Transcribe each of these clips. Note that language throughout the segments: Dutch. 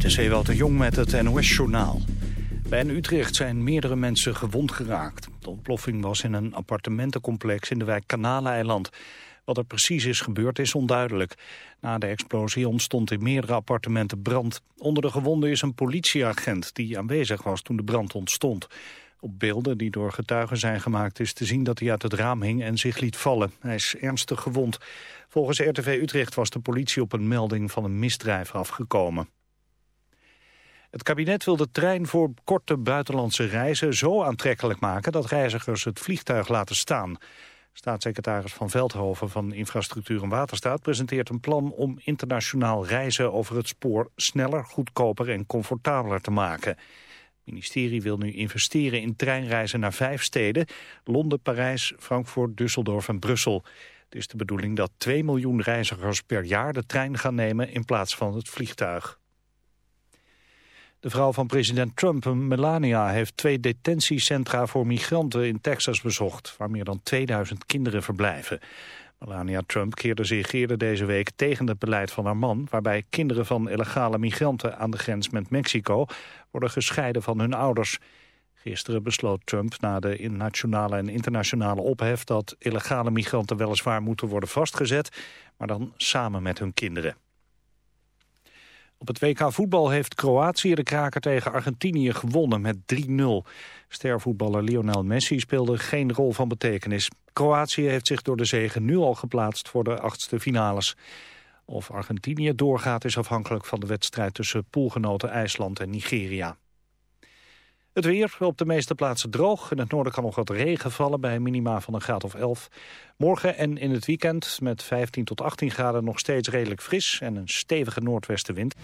Dit is Ewald de Jong met het NOS-journaal. Bij Utrecht zijn meerdere mensen gewond geraakt. De ontploffing was in een appartementencomplex in de wijk Kanaleiland. Wat er precies is gebeurd is onduidelijk. Na de explosie ontstond in meerdere appartementen brand. Onder de gewonden is een politieagent die aanwezig was toen de brand ontstond. Op beelden die door getuigen zijn gemaakt is te zien dat hij uit het raam hing en zich liet vallen. Hij is ernstig gewond. Volgens RTV Utrecht was de politie op een melding van een misdrijf afgekomen. Het kabinet wil de trein voor korte buitenlandse reizen zo aantrekkelijk maken dat reizigers het vliegtuig laten staan. Staatssecretaris Van Veldhoven van Infrastructuur en Waterstaat presenteert een plan om internationaal reizen over het spoor sneller, goedkoper en comfortabeler te maken. Het ministerie wil nu investeren in treinreizen naar vijf steden, Londen, Parijs, Frankfurt, Düsseldorf en Brussel. Het is de bedoeling dat 2 miljoen reizigers per jaar de trein gaan nemen in plaats van het vliegtuig. De vrouw van president Trump, Melania, heeft twee detentiecentra voor migranten in Texas bezocht, waar meer dan 2000 kinderen verblijven. Melania Trump keerde zich eerder deze week tegen het beleid van haar man, waarbij kinderen van illegale migranten aan de grens met Mexico worden gescheiden van hun ouders. Gisteren besloot Trump na de nationale en internationale ophef dat illegale migranten weliswaar moeten worden vastgezet, maar dan samen met hun kinderen. Op het WK voetbal heeft Kroatië de kraker tegen Argentinië gewonnen met 3-0. Stervoetballer Lionel Messi speelde geen rol van betekenis. Kroatië heeft zich door de zegen nu al geplaatst voor de achtste finales. Of Argentinië doorgaat is afhankelijk van de wedstrijd tussen poolgenoten IJsland en Nigeria. Het weer op de meeste plaatsen droog. In het noorden kan nog wat regen vallen bij minima van een graad of 11. Morgen en in het weekend met 15 tot 18 graden nog steeds redelijk fris... en een stevige noordwestenwind.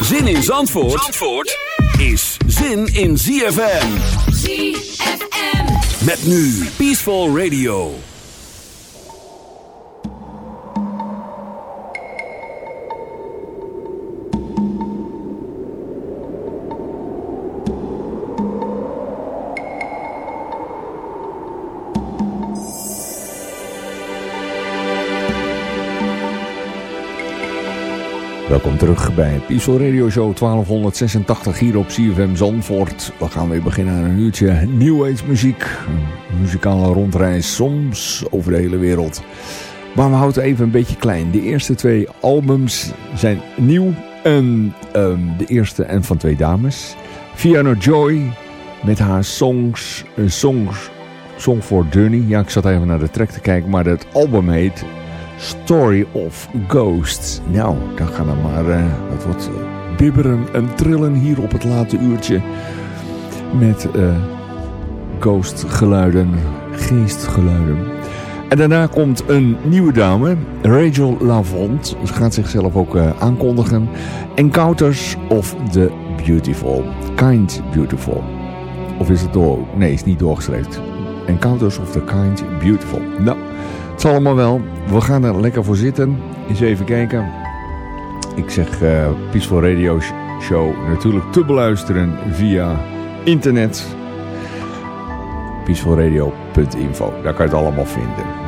Zin in Zandvoort, Zandvoort is zin in ZFM. ZFM. Met nu Peaceful Radio. Terug bij Peaceful Radio Show 1286 hier op CFM Zandvoort. We gaan weer beginnen aan een uurtje New Age muziek. Een muzikale rondreis, soms over de hele wereld. Maar we houden even een beetje klein. De eerste twee albums zijn nieuw. En um, de eerste en van twee dames. Fiona Joy met haar songs, uh, songs, Song for Journey. Ja, ik zat even naar de track te kijken, maar het album heet Story of Ghosts. Nou, dan gaan we maar uh, wat, wat bibberen en trillen hier op het late uurtje. Met uh, ghostgeluiden, geestgeluiden. En daarna komt een nieuwe dame, Rachel Lavont. Ze gaat zichzelf ook aankondigen. Encounters of the Beautiful. Kind Beautiful. Of is het door... Nee, is niet doorgeschreven. Encounters of the Kind Beautiful. Nou... Het zal allemaal wel. We gaan er lekker voor zitten. Eens even kijken. Ik zeg uh, Peaceful Radio Show natuurlijk te beluisteren via internet. Peacefulradio.info. Daar kan je het allemaal vinden.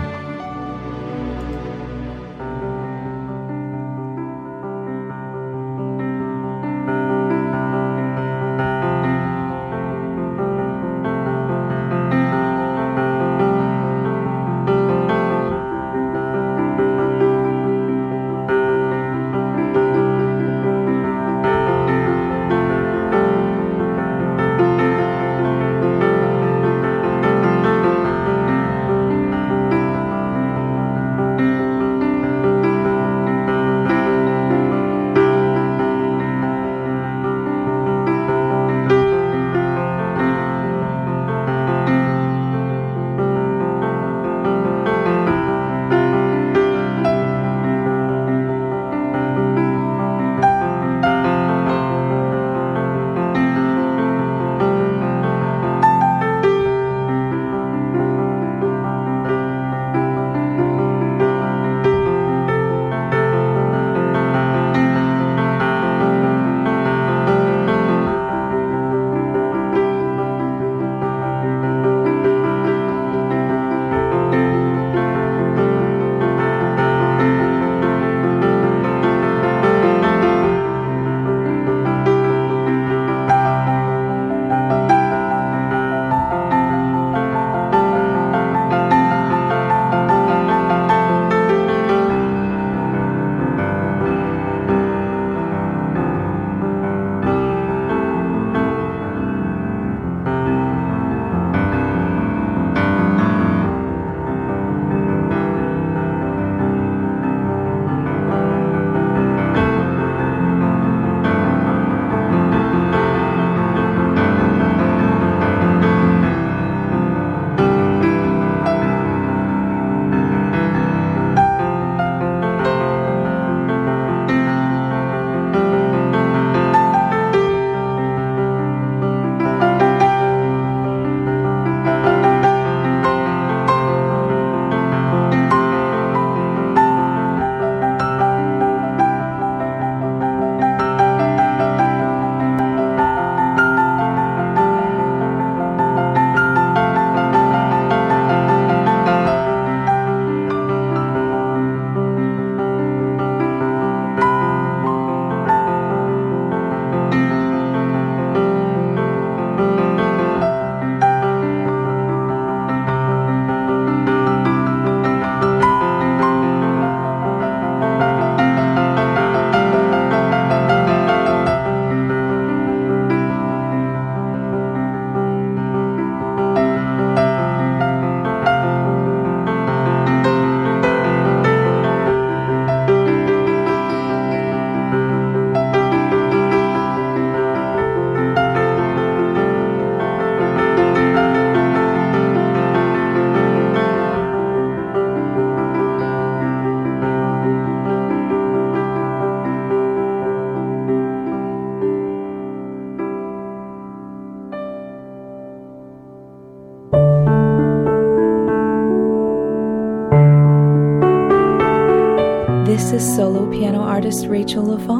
修了房。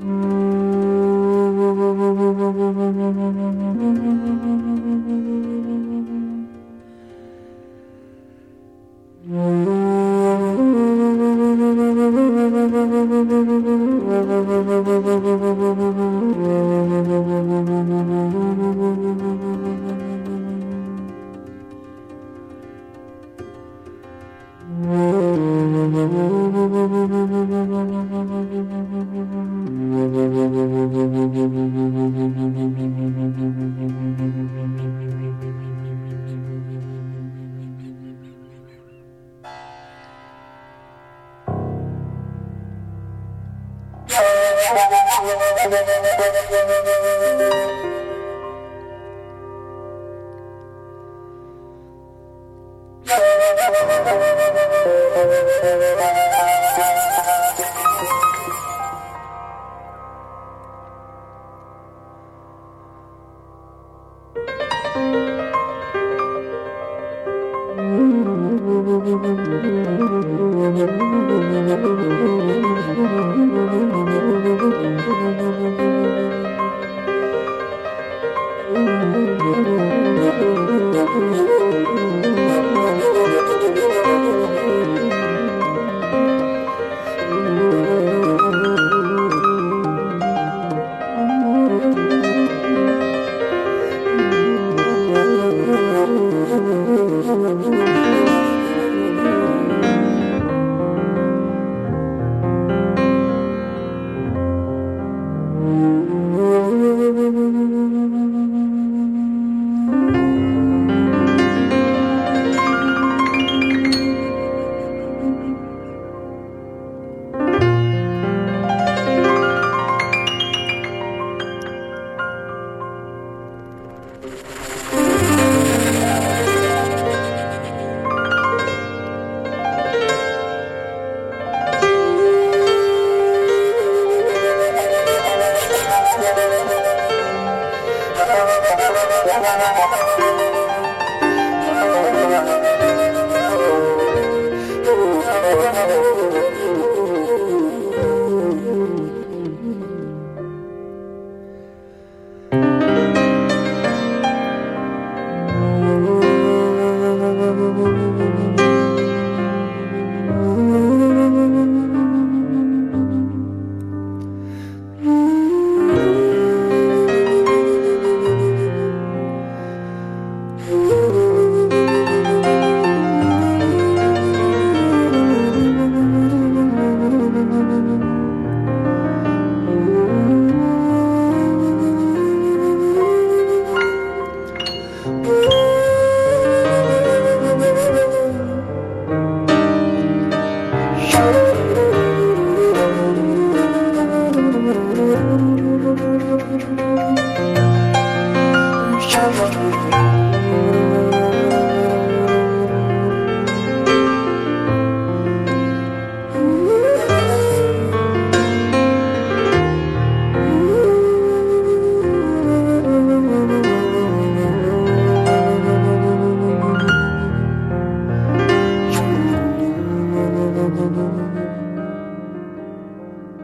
Bye.